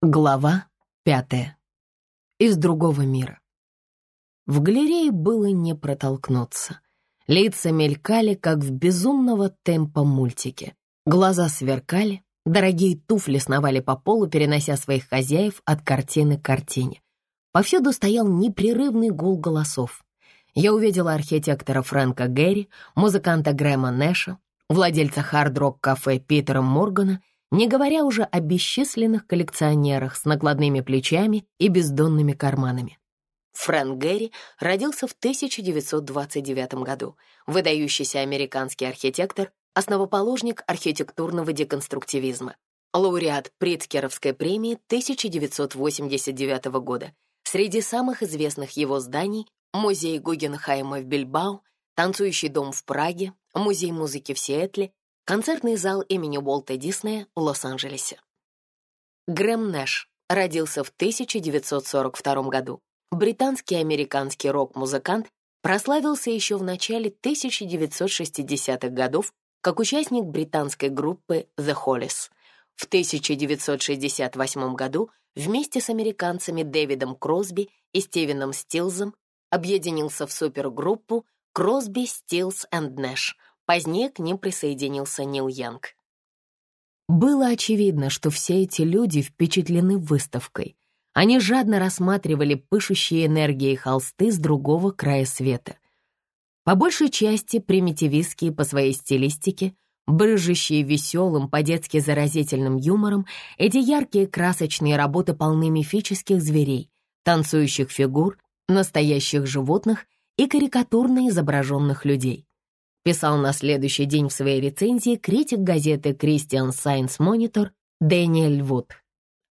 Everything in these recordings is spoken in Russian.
Глава пятая. Из другого мира. В галерее было не протолкнуться. Лица мелькали, как в безумного темпа мультике. Глаза сверкали, дорогие туфли сновали по полу, перенося своих хозяев от картины к картине. Повсюду стоял непрерывный гул голосов. Я увидела архитектора Фрэнка Гэри, музыканта Грэма Нэша, владельца хард-рок-кафе Питера Моргана — не говоря уже о бесчисленных коллекционерах с накладными плечами и бездонными карманами. Фрэнк Гэри родился в 1929 году, выдающийся американский архитектор, основоположник архитектурного деконструктивизма, лауреат Приткеровской премии 1989 года. Среди самых известных его зданий — музей Гугенхайма в Бильбау, танцующий дом в Праге, музей музыки в Сиэтле Концертный зал имени Уолта Диснея в Лос-Анджелесе. Грэм Нэш родился в 1942 году. Британский и американский рок-музыкант прославился еще в начале 1960-х годов как участник британской группы The Hollies. В 1968 году вместе с американцами Дэвидом Кросби и Стивеном Стилзом объединился в супергруппу Кросби, Стилз and Нэш — Позднее к ним присоединился Нил Янг. Было очевидно, что все эти люди впечатлены выставкой. Они жадно рассматривали пышущие энергией холсты с другого края света. По большей части примитивистские по своей стилистике, брыжущие веселым, по-детски заразительным юмором, эти яркие красочные работы полны мифических зверей, танцующих фигур, настоящих животных и карикатурно изображенных людей писал на следующий день в своей рецензии критик газеты Christian Science Monitor Дэниэль Вуд.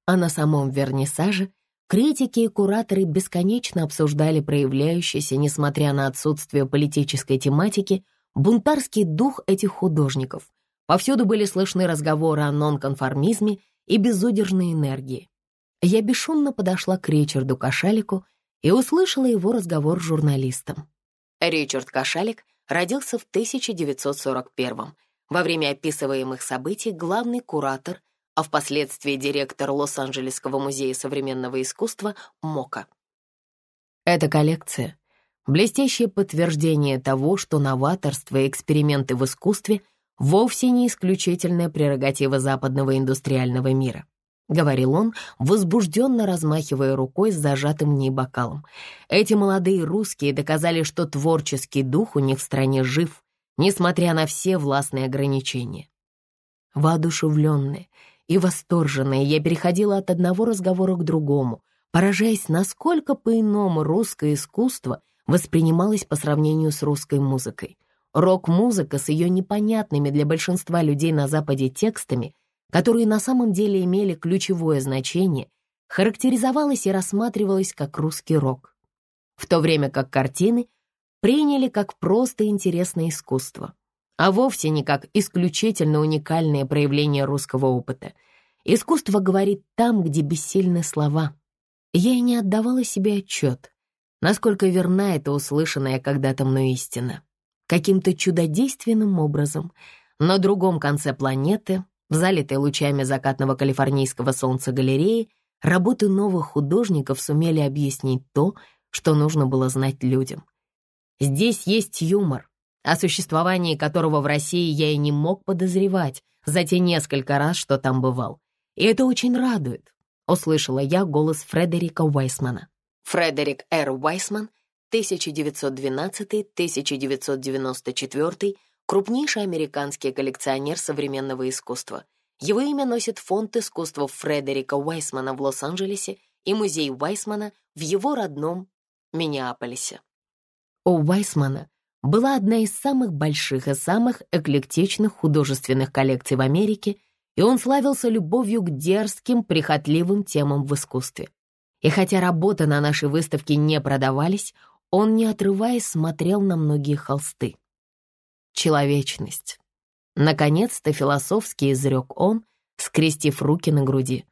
А на самом вернисаже критики и кураторы бесконечно обсуждали проявляющийся, несмотря на отсутствие политической тематики, бунтарский дух этих художников. Повсюду были слышны разговоры о нонконформизме и безудержной энергии. Я бесшумно подошла к Ричарду Кашалику и услышала его разговор с журналистом. Ричард Кашалик — родился в 1941 Во время описываемых событий главный куратор, а впоследствии директор Лос-Анджелесского музея современного искусства МОКа. Эта коллекция — блестящее подтверждение того, что новаторство и эксперименты в искусстве вовсе не исключительная прерогатива западного индустриального мира. — говорил он, возбужденно размахивая рукой с зажатым в ней бокалом. Эти молодые русские доказали, что творческий дух у них в стране жив, несмотря на все властные ограничения. Воодушевленная и восторженная, я переходила от одного разговора к другому, поражаясь, насколько по-иному русское искусство воспринималось по сравнению с русской музыкой. Рок-музыка с ее непонятными для большинства людей на Западе текстами — которые на самом деле имели ключевое значение, характеризовалась и рассматривалась как русский рок, в то время как картины приняли как просто интересное искусство, а вовсе не как исключительно уникальное проявление русского опыта. Искусство говорит там, где бессильны слова. Я и не отдавала себе отчет, насколько верна эта услышанная когда-то мной истина. Каким-то чудодейственным образом на другом конце планеты в залитой лучами закатного калифорнийского солнца галереи работы новых художников сумели объяснить то, что нужно было знать людям. Здесь есть юмор, о существовании которого в России я и не мог подозревать за те несколько раз, что там бывал. И это очень радует, услышала я голос Фредерика Уайсмана. Фредерик Р. Уайсман, 1912-1994, крупнейший американский коллекционер современного искусства. Его имя носит фонд искусства Фредерика Уайсмана в Лос-Анджелесе и музей Уайсмана в его родном Миннеаполисе. У Уайсмана была одна из самых больших и самых эклектичных художественных коллекций в Америке, и он славился любовью к дерзким, прихотливым темам в искусстве. И хотя работы на нашей выставке не продавались, он, не отрываясь, смотрел на многие холсты человечность. Наконец-то философски изрек он, скрестив руки на груди.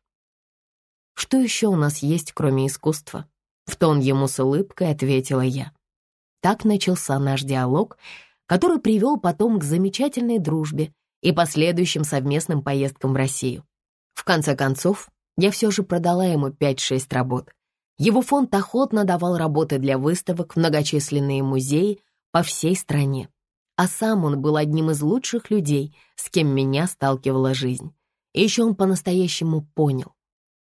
«Что еще у нас есть, кроме искусства?» В тон ему с улыбкой ответила я. Так начался наш диалог, который привел потом к замечательной дружбе и последующим совместным поездкам в Россию. В конце концов, я все же продала ему 5-6 работ. Его фонд охотно давал работы для выставок в многочисленные музеи по всей стране. А сам он был одним из лучших людей, с кем меня сталкивала жизнь. И еще он по-настоящему понял.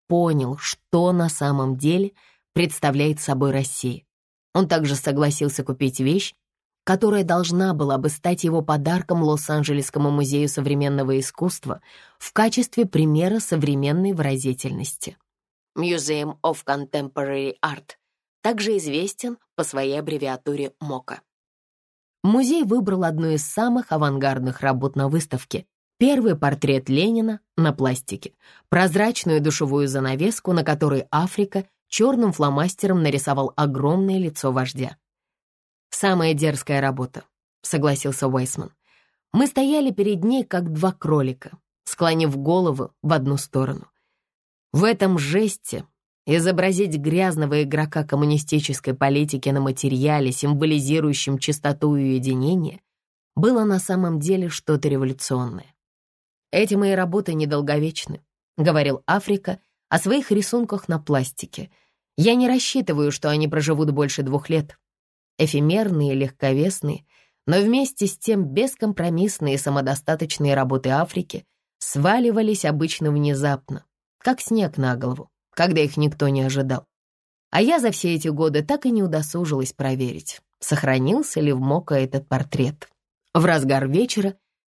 Понял, что на самом деле представляет собой Россия. Он также согласился купить вещь, которая должна была бы стать его подарком Лос-Анджелесскому музею современного искусства в качестве примера современной выразительности. Museum of Contemporary Art, также известен по своей аббревиатуре МОКА. Музей выбрал одну из самых авангардных работ на выставке. Первый портрет Ленина на пластике, прозрачную душевую занавеску, на которой Африка черным фломастером нарисовал огромное лицо вождя. «Самая дерзкая работа», — согласился Уэйсман. Мы стояли перед ней, как два кролика, склонив голову в одну сторону. В этом жесте изобразить грязного игрока коммунистической политики на материале, символизирующем чистоту и уединение, было на самом деле что-то революционное. «Эти мои работы недолговечны», — говорил Африка о своих рисунках на пластике. «Я не рассчитываю, что они проживут больше двух лет. Эфемерные, легковесные, но вместе с тем бескомпромиссные самодостаточные работы Африки сваливались обычно внезапно, как снег на голову, когда их никто не ожидал. А я за все эти годы так и не удосужилась проверить, сохранился ли в Мока этот портрет. В разгар вечера к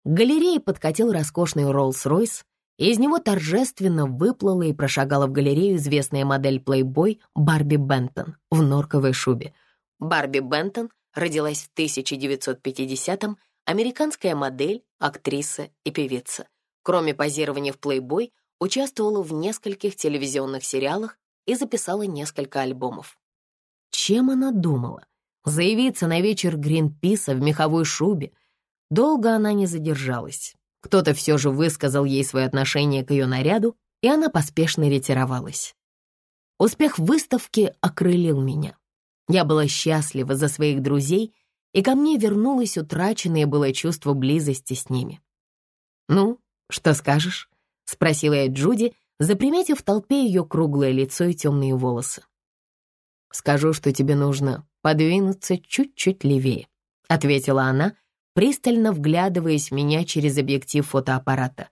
галерее подкатил роскошный Роллс-Ройс, и из него торжественно выплыла и прошагала в галерею известная модель Playboy Барби Бентон в норковой шубе. Барби Бентон родилась в 1950-м, американская модель, актриса и певица. Кроме позирования в Playboy, участвовала в нескольких телевизионных сериалах и записала несколько альбомов. Чем она думала? Заявиться на вечер Гринписа в меховой шубе? Долго она не задержалась. Кто-то все же высказал ей свое отношение к ее наряду, и она поспешно ретировалась. Успех выставки окрылил меня. Я была счастлива за своих друзей, и ко мне вернулось утраченное было чувство близости с ними. «Ну, что скажешь?» — спросила я Джуди, заприметив в толпе ее круглое лицо и темные волосы. «Скажу, что тебе нужно подвинуться чуть-чуть левее», — ответила она, пристально вглядываясь в меня через объектив фотоаппарата.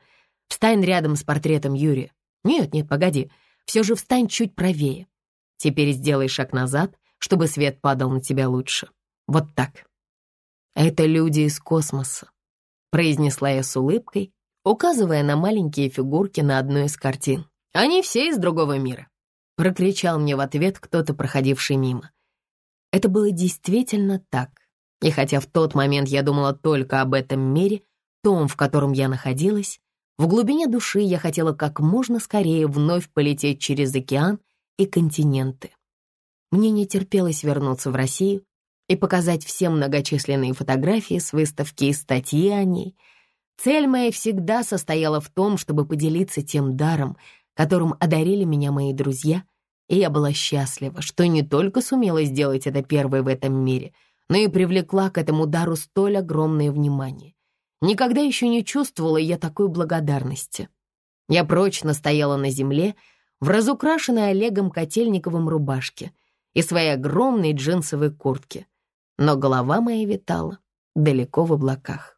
«Встань рядом с портретом Юрия. Нет, нет, погоди, все же встань чуть правее. Теперь сделай шаг назад, чтобы свет падал на тебя лучше. Вот так». «Это люди из космоса», — произнесла я с улыбкой, указывая на маленькие фигурки на одной из картин. «Они все из другого мира», — прокричал мне в ответ кто-то, проходивший мимо. Это было действительно так. И хотя в тот момент я думала только об этом мире, том, в котором я находилась, в глубине души я хотела как можно скорее вновь полететь через океан и континенты. Мне не терпелось вернуться в Россию и показать всем многочисленные фотографии с выставки и статьи о ней — Цель моя всегда состояла в том, чтобы поделиться тем даром, которым одарили меня мои друзья, и я была счастлива, что не только сумела сделать это первой в этом мире, но и привлекла к этому дару столь огромное внимание. Никогда еще не чувствовала я такой благодарности. Я прочно стояла на земле, в разукрашенной Олегом Котельниковым рубашке и своей огромной джинсовой куртке, но голова моя витала далеко в облаках.